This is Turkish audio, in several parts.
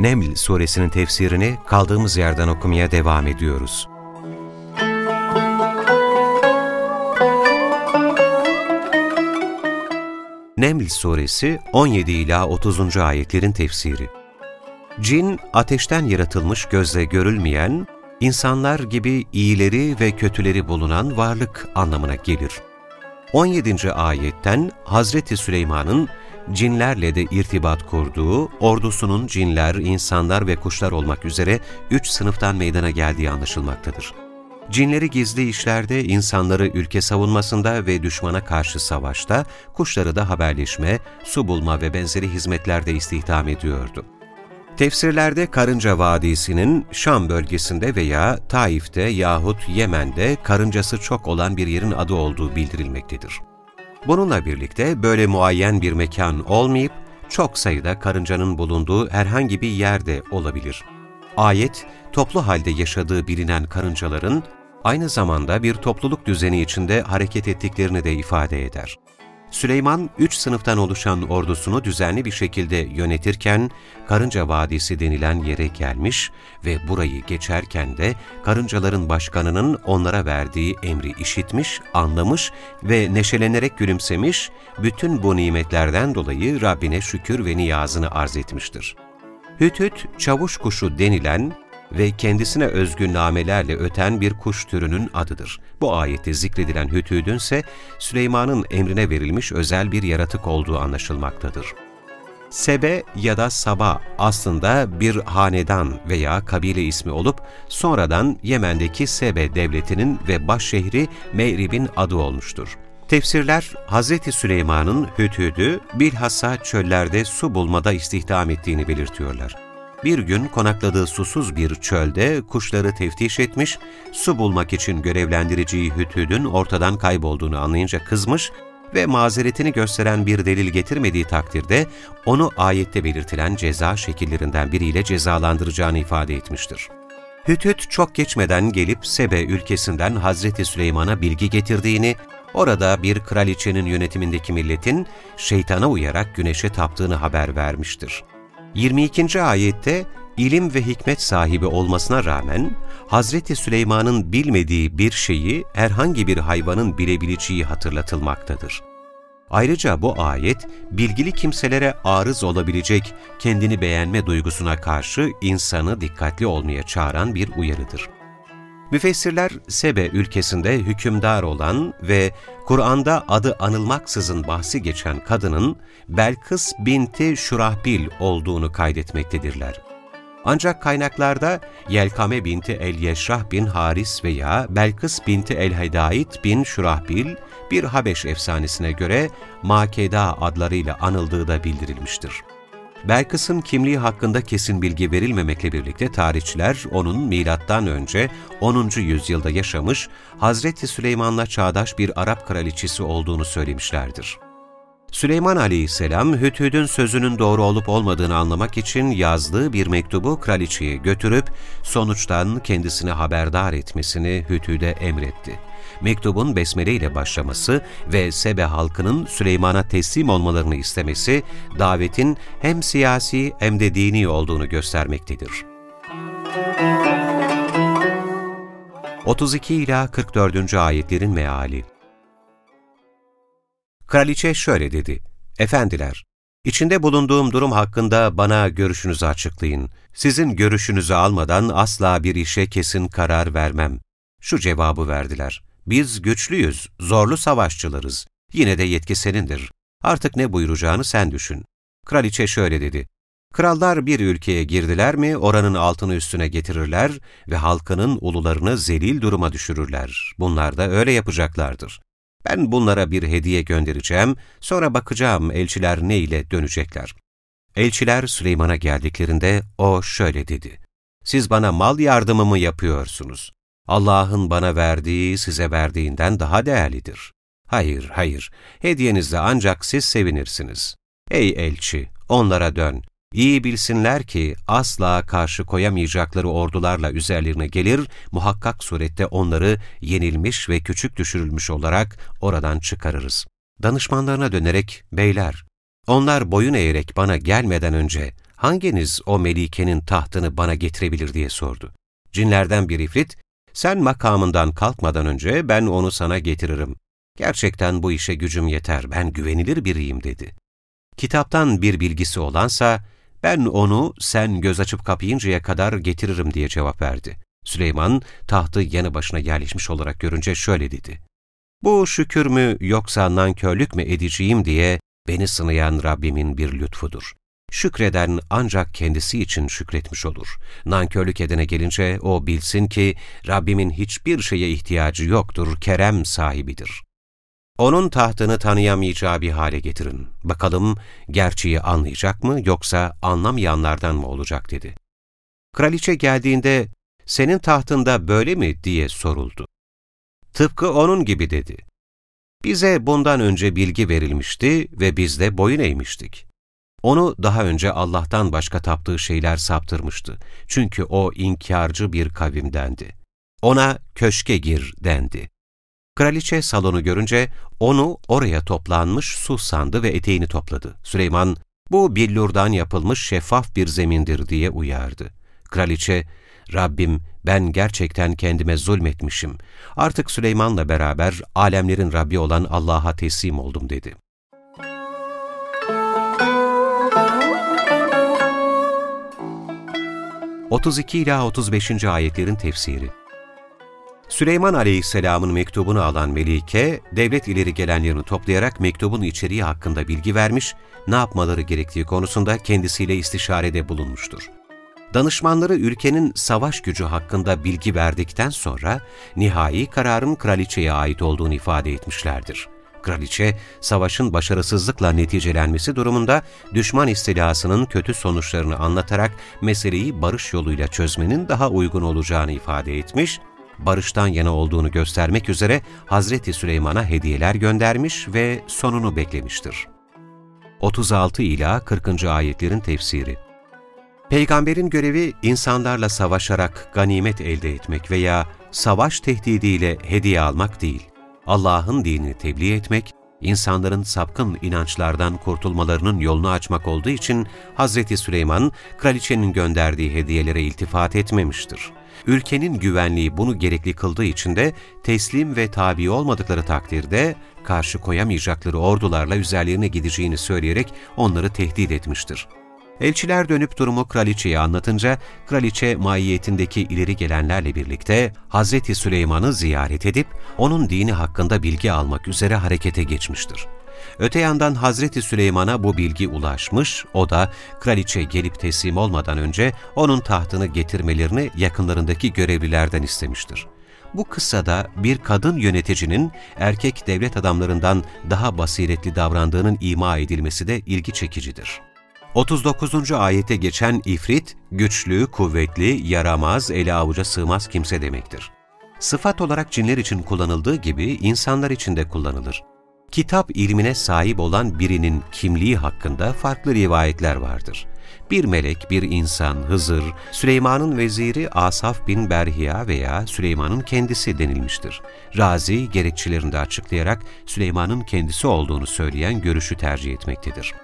Neml suresinin tefsirini kaldığımız yerden okumaya devam ediyoruz. Neml suresi 17 ila 30. ayetlerin tefsiri. Cin, ateşten yaratılmış gözle görülmeyen, insanlar gibi iyileri ve kötüleri bulunan varlık anlamına gelir. 17. ayetten Hazreti Süleyman'ın cinlerle de irtibat kurduğu, ordusunun cinler, insanlar ve kuşlar olmak üzere üç sınıftan meydana geldiği anlaşılmaktadır. Cinleri gizli işlerde, insanları ülke savunmasında ve düşmana karşı savaşta, kuşları da haberleşme, su bulma ve benzeri hizmetlerde istihdam ediyordu. Tefsirlerde Karınca Vadisi'nin Şam bölgesinde veya Taif'te yahut Yemen'de karıncası çok olan bir yerin adı olduğu bildirilmektedir. Bununla birlikte böyle muayyen bir mekan olmayıp, çok sayıda karıncanın bulunduğu herhangi bir yerde olabilir. Ayet, toplu halde yaşadığı bilinen karıncaların, aynı zamanda bir topluluk düzeni içinde hareket ettiklerini de ifade eder. Süleyman, üç sınıftan oluşan ordusunu düzenli bir şekilde yönetirken, Karınca Vadisi denilen yere gelmiş ve burayı geçerken de karıncaların başkanının onlara verdiği emri işitmiş, anlamış ve neşelenerek gülümsemiş, bütün bu nimetlerden dolayı Rabbine şükür ve niyazını arz etmiştir. Hüthüt, çavuş kuşu denilen ve kendisine özgü namelerle öten bir kuş türünün adıdır. Bu ayette zikredilen Hütüdün ise Süleyman'ın emrine verilmiş özel bir yaratık olduğu anlaşılmaktadır. Sebe ya da Saba aslında bir hanedan veya kabile ismi olup sonradan Yemen'deki Sebe devletinin ve başşehri Meyrib'in adı olmuştur. Tefsirler, Hz. Süleyman'ın Hütüdü bilhassa çöllerde su bulmada istihdam ettiğini belirtiyorlar. Bir gün konakladığı susuz bir çölde kuşları teftiş etmiş, su bulmak için görevlendireceği Hütüd'ün ortadan kaybolduğunu anlayınca kızmış ve mazeretini gösteren bir delil getirmediği takdirde onu ayette belirtilen ceza şekillerinden biriyle cezalandıracağını ifade etmiştir. Hütüt çok geçmeden gelip Sebe ülkesinden Hazreti Süleyman'a bilgi getirdiğini, orada bir kraliçenin yönetimindeki milletin şeytana uyarak güneşe taptığını haber vermiştir. 22. ayette ilim ve hikmet sahibi olmasına rağmen Hazreti Süleyman'ın bilmediği bir şeyi herhangi bir hayvanın bilebileceği hatırlatılmaktadır. Ayrıca bu ayet, bilgili kimselere arız olabilecek kendini beğenme duygusuna karşı insanı dikkatli olmaya çağıran bir uyarıdır. Müfessirler, Sebe ülkesinde hükümdar olan ve Kur'an'da adı anılmaksızın bahsi geçen kadının Belkıs binti Şurahbil olduğunu kaydetmektedirler. Ancak kaynaklarda Yelkame binti El-Yeşrah bin Haris veya Belkıs binti El-Hedait bin Şurahbil bir Habeş efsanesine göre Makeda adlarıyla anıldığı da bildirilmiştir. Belkıs'ın kimliği hakkında kesin bilgi verilmemekle birlikte tarihçiler onun milattan önce 10. yüzyılda yaşamış Hazreti Süleyman'la çağdaş bir Arap kraliçesi olduğunu söylemişlerdir. Süleyman aleyhisselam, Hüthüd'ün sözünün doğru olup olmadığını anlamak için yazdığı bir mektubu kraliçeye götürüp sonuçtan kendisini haberdar etmesini Hüthüd'e emretti. Mektubun besmele ile başlaması ve Sebe halkının Süleyman'a teslim olmalarını istemesi, davetin hem siyasi hem de dini olduğunu göstermektedir. 32 ila 44. ayetlerin meali Kraliçe şöyle dedi, Efendiler, içinde bulunduğum durum hakkında bana görüşünüzü açıklayın. Sizin görüşünüzü almadan asla bir işe kesin karar vermem. Şu cevabı verdiler. Biz güçlüyüz, zorlu savaşçılarız. Yine de yetki senindir. Artık ne buyuracağını sen düşün. Kraliçe şöyle dedi. Krallar bir ülkeye girdiler mi oranın altını üstüne getirirler ve halkının ulularını zelil duruma düşürürler. Bunlar da öyle yapacaklardır. Ben bunlara bir hediye göndereceğim, sonra bakacağım elçiler ne ile dönecekler. Elçiler Süleyman'a geldiklerinde o şöyle dedi. Siz bana mal yardımı mı yapıyorsunuz? Allah'ın bana verdiği size verdiğinden daha değerlidir. Hayır, hayır, hediyenizle ancak siz sevinirsiniz. Ey elçi, onlara dön. İyi bilsinler ki asla karşı koyamayacakları ordularla üzerlerine gelir, muhakkak surette onları yenilmiş ve küçük düşürülmüş olarak oradan çıkarırız. Danışmanlarına dönerek, beyler, onlar boyun eğerek bana gelmeden önce hanginiz o melikenin tahtını bana getirebilir diye sordu. Cinlerden bir ifrit, sen makamından kalkmadan önce ben onu sana getiririm. Gerçekten bu işe gücüm yeter, ben güvenilir biriyim dedi. Kitaptan bir bilgisi olansa, ben onu sen göz açıp kapayıncaya kadar getiririm diye cevap verdi. Süleyman tahtı yanı başına yerleşmiş olarak görünce şöyle dedi. Bu şükür mü yoksa nankörlük mü edeceğim diye beni sınayan Rabbimin bir lütfudur. Şükreden ancak kendisi için şükretmiş olur. Nankörlük edene gelince o bilsin ki Rabbimin hiçbir şeye ihtiyacı yoktur, kerem sahibidir. Onun tahtını tanıyamayacağı bir hale getirin. Bakalım gerçeği anlayacak mı yoksa anlamayanlardan mı olacak dedi. Kraliçe geldiğinde senin tahtında böyle mi diye soruldu. Tıpkı onun gibi dedi. Bize bundan önce bilgi verilmişti ve biz de boyun eğmiştik. Onu daha önce Allah'tan başka taptığı şeyler saptırmıştı. Çünkü o inkarcı bir kavimdendi. Ona köşke gir dendi. Kraliçe salonu görünce onu oraya toplanmış su sandı ve eteğini topladı. Süleyman, bu billurdan yapılmış şeffaf bir zemindir diye uyardı. Kraliçe, Rabbim ben gerçekten kendime zulmetmişim. Artık Süleyman'la beraber alemlerin Rabbi olan Allah'a teslim oldum dedi. ...32 ila 35. ayetlerin tefsiri Süleyman Aleyhisselam'ın mektubunu alan Melike, devlet ileri gelenlerini toplayarak mektubun içeriği hakkında bilgi vermiş, ne yapmaları gerektiği konusunda kendisiyle istişarede bulunmuştur. Danışmanları ülkenin savaş gücü hakkında bilgi verdikten sonra nihai kararın kraliçeye ait olduğunu ifade etmişlerdir. Kraliçe, savaşın başarısızlıkla neticelenmesi durumunda düşman istilasının kötü sonuçlarını anlatarak meseleyi barış yoluyla çözmenin daha uygun olacağını ifade etmiş, barıştan yana olduğunu göstermek üzere Hazreti Süleyman'a hediyeler göndermiş ve sonunu beklemiştir. 36 ila 40. ayetlerin tefsiri Peygamberin görevi insanlarla savaşarak ganimet elde etmek veya savaş tehdidiyle hediye almak değil, Allah'ın dinini tebliğ etmek, insanların sapkın inançlardan kurtulmalarının yolunu açmak olduğu için Hz. Süleyman, kraliçenin gönderdiği hediyelere iltifat etmemiştir. Ülkenin güvenliği bunu gerekli kıldığı için de teslim ve tabi olmadıkları takdirde karşı koyamayacakları ordularla üzerlerine gideceğini söyleyerek onları tehdit etmiştir. Elçiler dönüp durumu kraliçeye anlatınca, kraliçe maiyetindeki ileri gelenlerle birlikte Hazreti Süleyman'ı ziyaret edip onun dini hakkında bilgi almak üzere harekete geçmiştir. Öte yandan Hazreti Süleyman'a bu bilgi ulaşmış, o da kraliçe gelip teslim olmadan önce onun tahtını getirmelerini yakınlarındaki görevlilerden istemiştir. Bu kıssada bir kadın yöneticinin erkek devlet adamlarından daha basiretli davrandığının ima edilmesi de ilgi çekicidir. 39. ayete geçen ifrit, güçlü, kuvvetli, yaramaz, ele avuca sığmaz kimse demektir. Sıfat olarak cinler için kullanıldığı gibi insanlar için de kullanılır. Kitap ilmine sahip olan birinin kimliği hakkında farklı rivayetler vardır. Bir melek, bir insan, Hızır, Süleyman'ın veziri Asaf bin Berhiya veya Süleyman'ın kendisi denilmiştir. Razi, gerekçelerini de açıklayarak Süleyman'ın kendisi olduğunu söyleyen görüşü tercih etmektedir.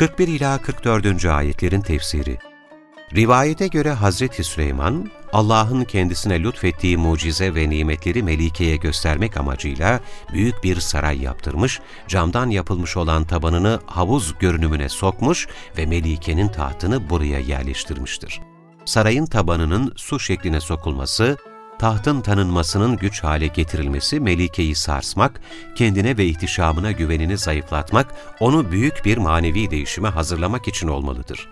41 ila 44. ayetlerin tefsiri. Rivayete göre Hazreti Süleyman, Allah'ın kendisine lütfettiği mucize ve nimetleri Melike'ye göstermek amacıyla büyük bir saray yaptırmış, camdan yapılmış olan tabanını havuz görünümüne sokmuş ve Melike'nin tahtını buraya yerleştirmiştir. Sarayın tabanının su şekline sokulması, tahtın tanınmasının güç hale getirilmesi Melike'yi sarsmak, kendine ve ihtişamına güvenini zayıflatmak, onu büyük bir manevi değişime hazırlamak için olmalıdır.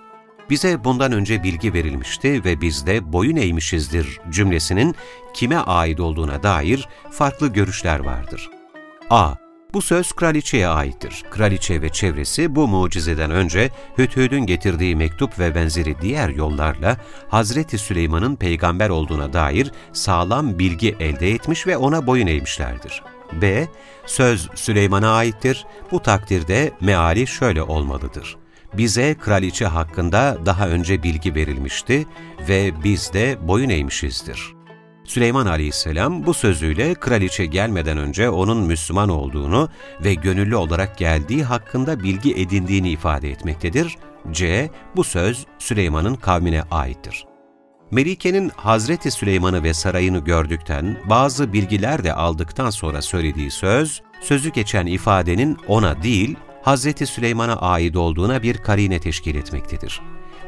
bize bundan önce bilgi verilmişti ve biz de boyun eğmişizdir cümlesinin kime ait olduğuna dair farklı görüşler vardır. A. Bu söz kraliçeye aittir. Kraliçe ve çevresi bu mucizeden önce Hüdhüd'ün getirdiği mektup ve benzeri diğer yollarla Hazreti Süleyman'ın peygamber olduğuna dair sağlam bilgi elde etmiş ve ona boyun eğmişlerdir. B. Söz Süleyman'a aittir. Bu takdirde meali şöyle olmalıdır. Bize kraliçe hakkında daha önce bilgi verilmişti ve biz de boyun eğmişizdir. Süleyman aleyhisselam bu sözüyle kraliçe gelmeden önce onun Müslüman olduğunu ve gönüllü olarak geldiği hakkında bilgi edindiğini ifade etmektedir. C. Bu söz Süleyman'ın kavmine aittir. Melike'nin Hazreti Süleyman'ı ve sarayını gördükten, bazı bilgiler de aldıktan sonra söylediği söz, sözü geçen ifadenin ona değil, Hazreti Süleyman'a ait olduğuna bir karine teşkil etmektedir.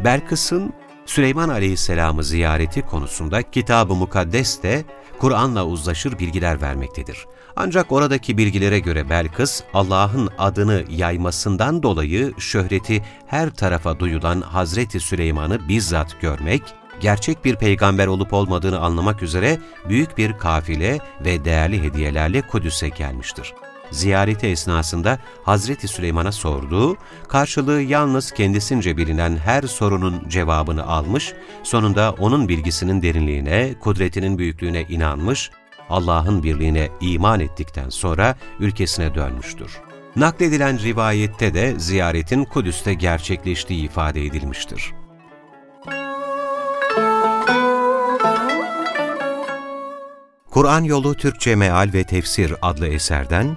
Belkıs'ın Süleyman Aleyhisselam'ı ziyareti konusunda Kitab-ı Mukaddes de Kur'an'la uzlaşır bilgiler vermektedir. Ancak oradaki bilgilere göre Belkıs, Allah'ın adını yaymasından dolayı şöhreti her tarafa duyulan Hazreti Süleyman'ı bizzat görmek, gerçek bir peygamber olup olmadığını anlamak üzere büyük bir kafile ve değerli hediyelerle Kudüs'e gelmiştir ziyareti esnasında Hazreti Süleyman'a sorduğu, karşılığı yalnız kendisince bilinen her sorunun cevabını almış, sonunda onun bilgisinin derinliğine, kudretinin büyüklüğüne inanmış, Allah'ın birliğine iman ettikten sonra ülkesine dönmüştür. Nakledilen rivayette de ziyaretin Kudüs'te gerçekleştiği ifade edilmiştir. Kur'an Yolu Türkçe Meal ve Tefsir adlı eserden